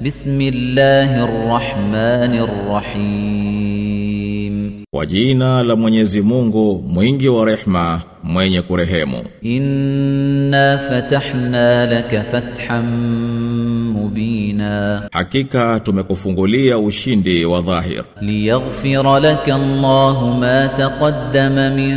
بسم الله الرحمن الرحيم Kwa jina la Mwenyezi Mungu mwingi wa rehma mwenye kurehemu إنا فتحنا لك فتحا مبينا Hakika tumekufungulia ushindi wa dhahir ليغفر لك الله ما تقدم من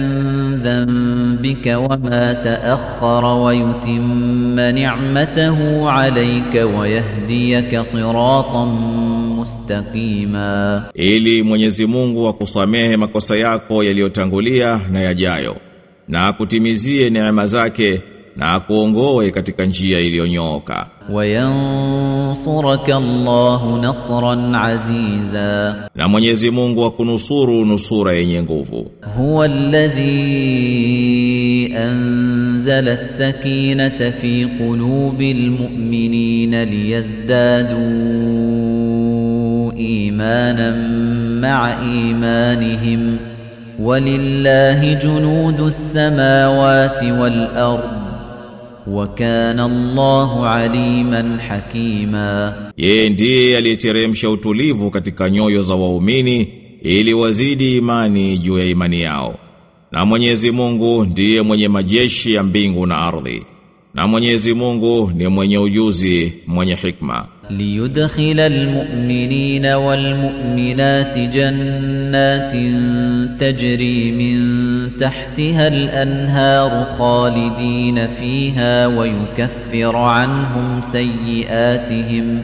ذنبك وما تأخر ويتم نعمته عليك ويهديك صراطا مستقيما ili Mwenyezi Mungu akusamehe makosa yako yaliyotangulia na yajayo na akutimizie neema zake na akuongoe katika njia iliyonyooka. Wayansuraka Allahu nasran aziza, na Mwenyezi Mungu akunusuru nusura yenye nguvu. Huwa alladhi anzala as-sakinata fi qulubil mu'minina liyazdadu imanan ma'a imanihim walillahi junudu as-samawati wal-ardh Wakana Allahu aliman hakima, yeye ndiye aliyeteremsha utulivu katika nyoyo za waumini ili wazidi imani juu ya imani yao. Na Mwenyezi Mungu ndiye mwenye majeshi ya mbingu na ardhi. Na Mwenyezi Mungu ni mwenye ujuzi, mwenye hikma. ليدخل المؤمنين والمؤمنات جنات تجري من تحتها الأنهار خالدين فيها ويكفر عنهم سيئاتهم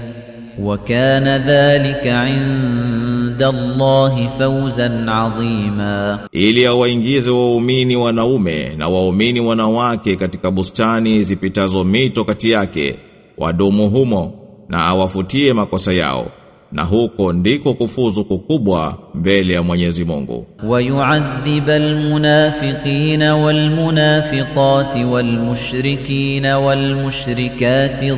وكان ذلك عند الله فوزا عظيما. Ili awaingize waumini wanaume na waumini wanawake katika bustani zipitazo mito kati na awafutie makosa yao na huko ndiko kufuzu kukubwa mbele ya Mwenyezi Mungu. Wayu'adhiba almunafiqina walmunafiqati walmushrikina walmushrikati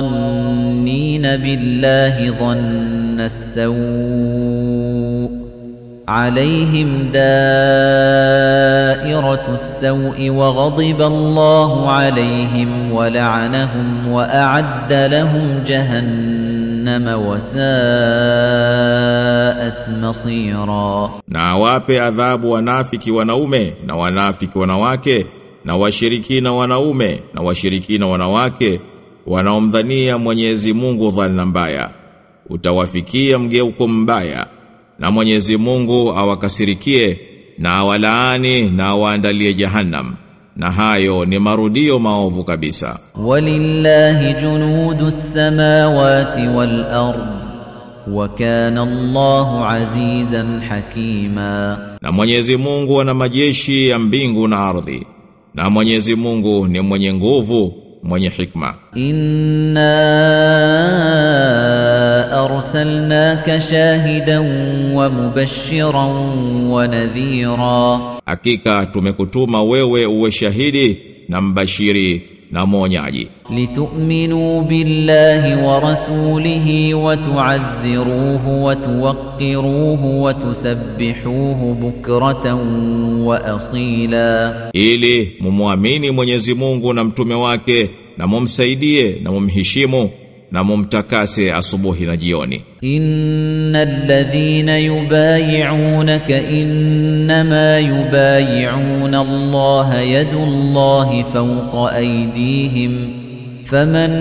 dhannina billahi dhanna as-sawa عليهم دائرة السوء وغضب الله عليهم ولعنهم وأعد لهم جهنم وساءت مصيرا Na awape adhabu wanafiki wanaume na wanafiki wanawake na washirikina wanaume na washirikina wanawake wanaomdhania Mwenyezi Mungu dhana mbaya. Utawafikia mgeuko mbaya na Mwenyezi Mungu awakasirikie na awalaani na awaandalie jahannam. Na hayo ni marudio maovu kabisa. Walillahi junudu samawati wal ard wa kana Allahu azizan hakima. Na Mwenyezi Mungu ana majeshi ya mbingu na ardhi. Na Mwenyezi Mungu ni mwenye nguvu mwenye hikma. Inna arsalnaka shahidan wa mubashiran wa nadhira, hakika tumekutuma wewe uwe shahidi na mbashiri na mwonyaji. Litu'minu billahi wa rasulihi wa tu'azziruhu wa tuwaqqiruhu wa tusabbihuhu bukratan wa asila, ili mumwamini Mwenyezi Mungu na mtume wake na mumsaidie na mumheshimu na mumtakase asubuhi na jioni إن الذين يبايعونك إنما يبايعون الله يد الله فوق أيديهم فمن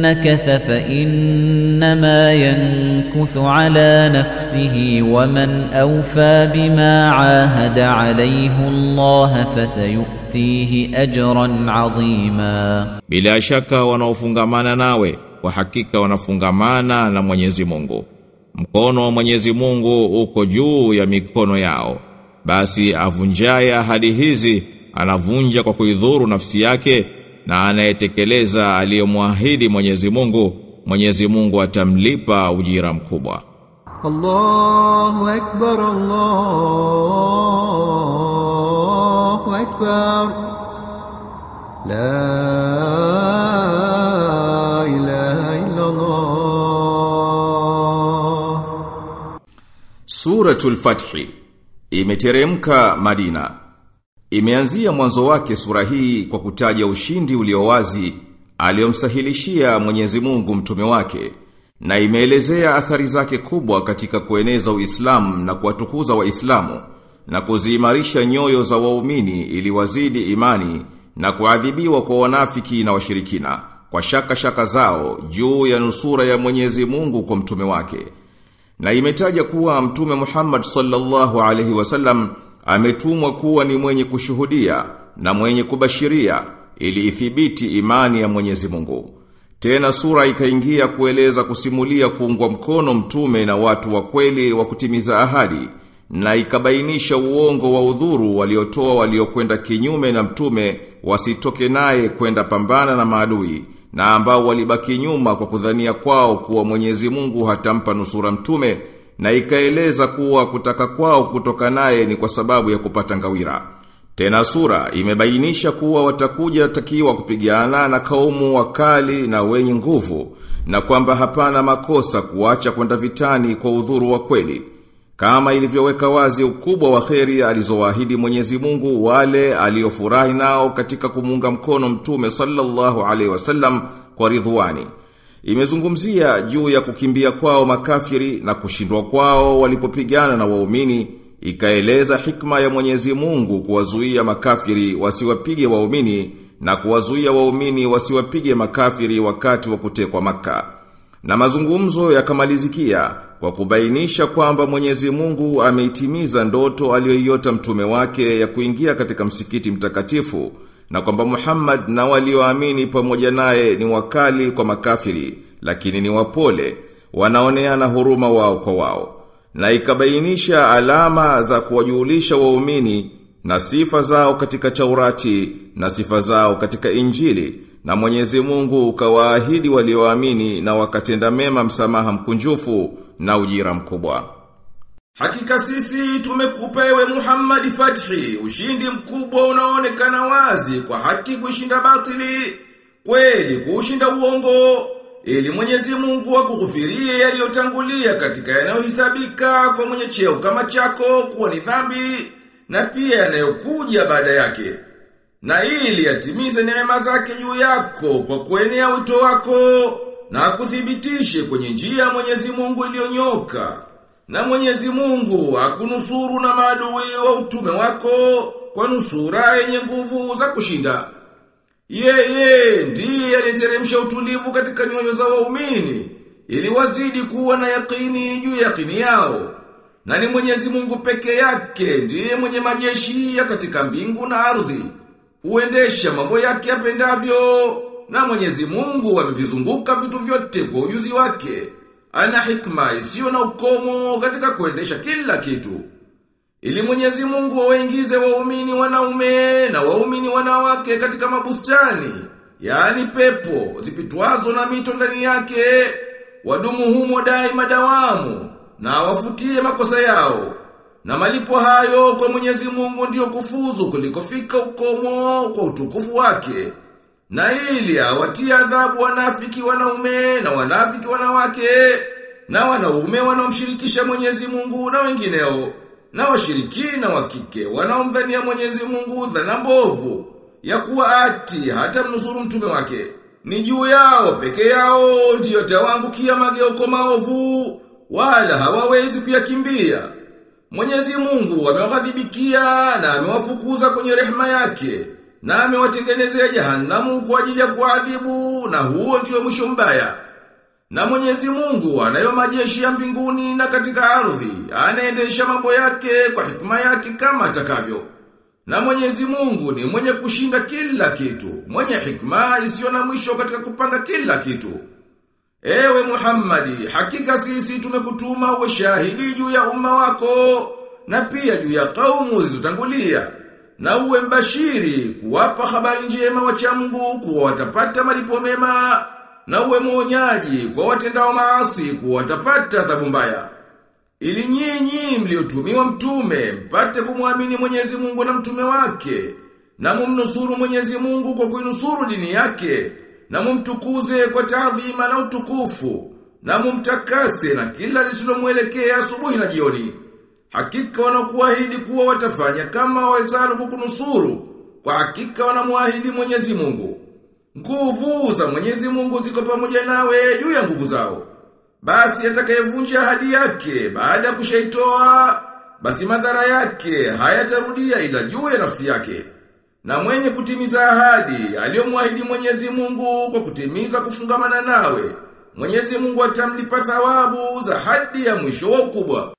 نكث فإنما ينكث على نفسه ومن أوفى بما عاهد عليه الله فسيؤتيه أجرا عظيما bila shaka wanaofungamana nawe kwa hakika wanafungamana na Mwenyezi Mungu. Mkono wa Mwenyezi Mungu uko juu ya mikono yao. Basi avunjaye ahadi hizi anavunja kwa kuidhuru nafsi yake na anayetekeleza aliyomwaahidi Mwenyezi Mungu, Mwenyezi Mungu atamlipa ujira mkubwa. Allahu akbar, Allahu akbar. La Suratul Fathi imeteremka Madina. Imeanzia mwanzo wake sura hii kwa kutaja ushindi uliowazi aliyomsahilishia Mwenyezi Mungu mtume wake na imeelezea athari zake kubwa katika kueneza Uislamu na kuwatukuza Waislamu na kuziimarisha nyoyo za waumini ili wazidi imani na kuadhibiwa kwa wanafiki na washirikina kwa shaka shaka zao juu ya nusura ya Mwenyezi Mungu kwa mtume wake. Na imetaja kuwa mtume Muhammad sallallahu alaihi wasallam ametumwa kuwa ni mwenye kushuhudia na mwenye kubashiria ili ithibiti imani ya Mwenyezi Mungu. Tena sura ikaingia kueleza kusimulia kuungwa mkono mtume na watu wa kweli wa kutimiza ahadi na ikabainisha uongo wa udhuru waliotoa waliokwenda kinyume na mtume wasitoke naye kwenda pambana na maadui na ambao walibaki nyuma kwa kudhania kwao kuwa Mwenyezi Mungu hatampa nusura mtume na ikaeleza kuwa kutaka kwao kutoka naye ni kwa sababu ya kupata ngawira. Tena sura imebainisha kuwa watakuja takiwa kupigana na kaumu wakali na wenye nguvu na kwamba hapana makosa kuacha kwenda vitani kwa udhuru wa kweli. Kama ilivyoweka wazi ukubwa wa kheri alizowaahidi Mwenyezi Mungu wale aliofurahi nao katika kumunga mkono mtume sallallahu alaihi wasallam kwa ridhwani. Imezungumzia juu ya kukimbia kwao makafiri na kushindwa kwao walipopigana na waumini, ikaeleza hikma ya Mwenyezi Mungu kuwazuia makafiri wasiwapige waumini na kuwazuia waumini wasiwapige makafiri wakati wa kutekwa maka. Na mazungumzo yakamalizikia kwa kubainisha kwamba Mwenyezi Mungu ameitimiza ndoto aliyoiota mtume wake ya kuingia katika msikiti mtakatifu na kwamba Muhammad na walioamini pamoja naye ni wakali kwa makafiri lakini ni wapole wanaoneana huruma wao kwa wao. Na ikabainisha alama za kuwajulisha waumini na sifa zao katika Taurati na sifa zao katika Injili na Mwenyezi Mungu ukawaahidi walioamini na wakatenda mema msamaha mkunjufu na ujira mkubwa. Hakika sisi tumekupa ewe Muhammad fathi, ushindi mkubwa unaonekana wazi kwa haki kushinda batili, kweli kushinda uongo, ili Mwenyezi Mungu akughufirie yaliyotangulia katika yanayohisabika kwa mwenye cheo kama chako kuwa ni dhambi na pia yanayokuja baada yake. Na ili atimize neema zake juu yako kwa kuenea wito wako na akuthibitishe kwenye njia ya Mwenyezi Mungu iliyonyoka. Na Mwenyezi Mungu akunusuru na maadui wa utume wako kwa nusura yenye nguvu za kushinda. Yeye ndiye aliteremsha utulivu katika nyoyo za waumini ili wazidi kuwa na yakini juu ya yakini yao. Na ni Mwenyezi Mungu peke yake ndiye mwenye majeshi ya katika mbingu na ardhi. Huendesha mambo yake apendavyo na Mwenyezi Mungu amevizunguka vitu vyote kwa ujuzi wake. Ana hikma isiyo na ukomo katika kuendesha kila kitu. Ili Mwenyezi Mungu waingize waumini wanaume na waumini wanawake katika mabustani, yaani pepo zipitwazo na mito ndani yake, wadumu humo daima dawamu na wafutie makosa yao. Na malipo hayo kwa Mwenyezi Mungu ndiyo kufuzu kulikofika ukomo kwa utukufu wake. Na ili awatie adhabu wanafiki wanaume na wanafiki wanawake na wanaume wanaomshirikisha Mwenyezi Mungu na wengineo na washirikina wa kike wanaomdhania Mwenyezi Mungu dhana mbovu ya kuwa ati hata mnusuru mtume wake ni juu yao peke yao ndiyo tawangukia mageuko maovu wala hawawezi kuyakimbia Mwenyezi Mungu amewaghadhibikia na amewafukuza kwenye rehema yake na amewatengenezea jahannamu kwa ajili ya kuadhibu na huo ndio mwisho mbaya. Na Mwenyezi Mungu anayo majeshi ya mbinguni na katika ardhi, anaendesha mambo yake kwa hikma yake kama atakavyo. Na Mwenyezi Mungu ni mwenye kushinda kila kitu, mwenye hikma isiyo na mwisho katika kupanga kila kitu. Ewe Muhammadi, hakika sisi tumekutuma uwe shahidi juu ya umma wako na pia juu ya kaumu zilizotangulia na uwe mbashiri kuwapa habari njema wacha Mungu kuwa watapata malipo mema na uwe mwonyaji kwa watendao maasi kuwa watapata adhabu mbaya. Ili nyinyi mliotumiwa mtume mpate kumwamini Mwenyezi Mungu na mtume wake na mumnusuru Mwenyezi Mungu kwa kuinusuru dini yake na mumtukuze kwa taadhima na utukufu na mumtakase na kila lisilomwelekea asubuhi na jioni. Hakika wanakuahidi kuwa watafanya kama wawezalo kukunusuru. Kwa hakika wanamuahidi Mwenyezi Mungu. Nguvu za Mwenyezi Mungu ziko pamoja nawe juu ya nguvu zao. Basi atakayevunja ahadi yake baada ya kushaitoa basi madhara yake hayatarudia ila juu ya nafsi yake. Na mwenye kutimiza ahadi aliyomwahidi Mwenyezi Mungu kwa kutimiza kufungamana nawe, Mwenyezi Mungu atamlipa thawabu za hadi ya mwisho wa ukubwa.